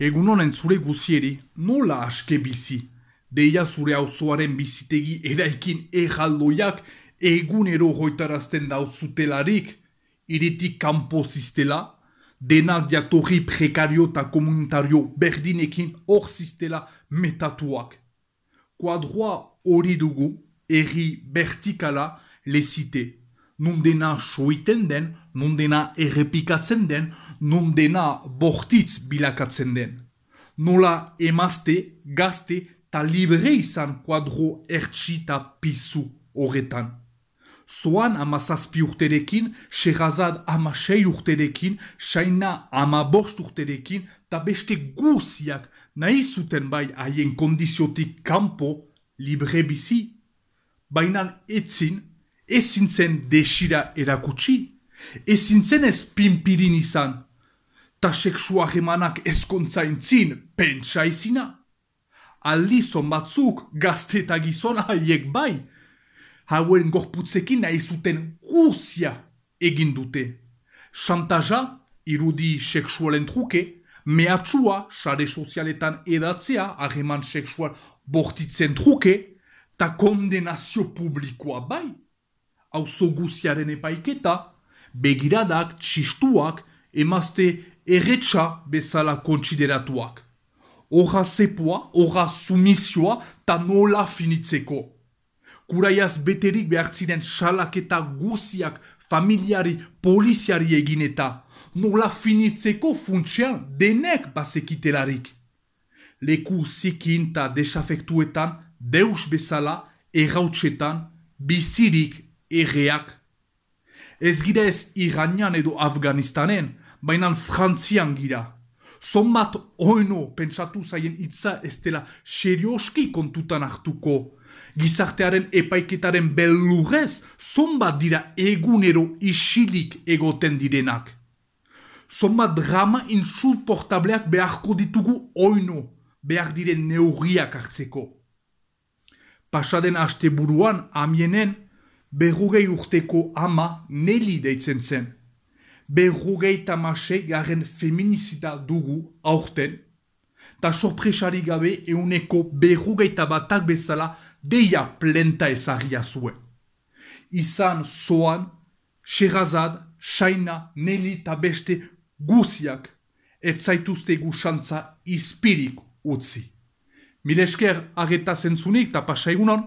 Egun honen zure guzieri, nola aske bizi? Deia zure auzoaren bizitegi eraikin ejaldoiak egunero goitarazten dauzutelarik, iritik kanpo ziztela, denak jatorri prekario eta komunitario berdinekin hor ziztela metatuak. Kuadroa hori dugu, erri vertikala lezite. Nun dena soiten den, nun errepikatzen den, nun dena bortitz bilakatzen den. Nola emazte, gazte, ta libre izan kuadro ertsi ta pizu horretan. Zoan ama zazpi urterekin, Sherazad ama sei urterekin, Shaina ama bost urterekin, ta beste guziak nahi zuten bai haien kondiziotik kanpo libre bizi. Baina etzin, ezin zen desira erakutsi, ezin zen ez pimpirin izan, ta seksua emanak ezkontza entzin, pentsa izina. Aldi batzuk gazte eta gizona haiek bai, hauen gorputzekin nahi zuten guzia egin dute. Chantaja, irudi seksualen truke, mehatxua, sare sozialetan edatzea, hageman seksual bortitzen truke, ta kondenazio publikoa bai auzo guziaren epaiketa, begiradak, txistuak, emazte erretxa bezala kontsideratuak. Horra zepoa, horra sumizioa, ta nola finitzeko. Kuraiaz beterik behartziren salaketa guziak familiari, poliziari egin eta nola finitzeko funtsean denek bazekitelarik. Leku zikin ta desafektuetan, deus bezala, errautsetan, bizirik erreak. Ez gira ez Iranian edo Afganistanen, baina Frantzian gira. Zonbat oino pentsatu zaien itza ez dela serioski kontutan hartuko. Gizartearen epaiketaren bellurez, zonbat dira egunero isilik egoten direnak. Zonbat drama insulportableak beharko ditugu oino, behar diren neurriak hartzeko. Pasaden haste buruan, amienen, berrugei urteko ama neli deitzen zen. Berrugei tamase garen feminizita dugu aurten, ta sorpresari gabe euneko berrugei batak bezala deia plenta ezagia zuen. Izan zoan, xerazad, xaina, neli eta beste guziak, etzaituzte gusantza izpirik utzi. Milesker ageta zentzunik eta pasa egunon,